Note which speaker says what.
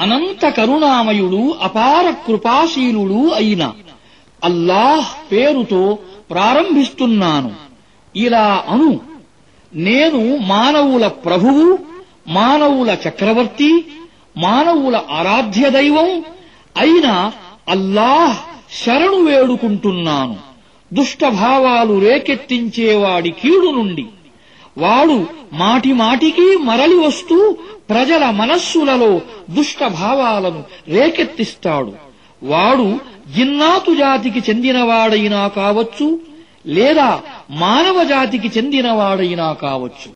Speaker 1: అనంత కరుణామయుడు అపార కృపాశీలుడు అయిన అల్లాహ్ పేరుతో ప్రారంభిస్తున్నాను. ఇలా అను. నేను మానవుల ప్రభువు మానవుల చక్రవర్తి మానవుల ఆరాధ్య దైవం అయిన అల్లాహ్ శరణు వేడుకుంటున్నాను. దుష్టభావాలు రేకెత్తించేవాడి కీడు నుండి. వాడు మాటి మాటికి మరలి వస్తూ ప్రజల మనస్సులలో దుష్ట భావాలను రేకెత్తిస్తాడు. వాడు జిన్నాతు జాతికి చెందినవాడైనా కావచ్చు లేదా మానవ జాతికి చెందినవాడైనా కావచ్చు.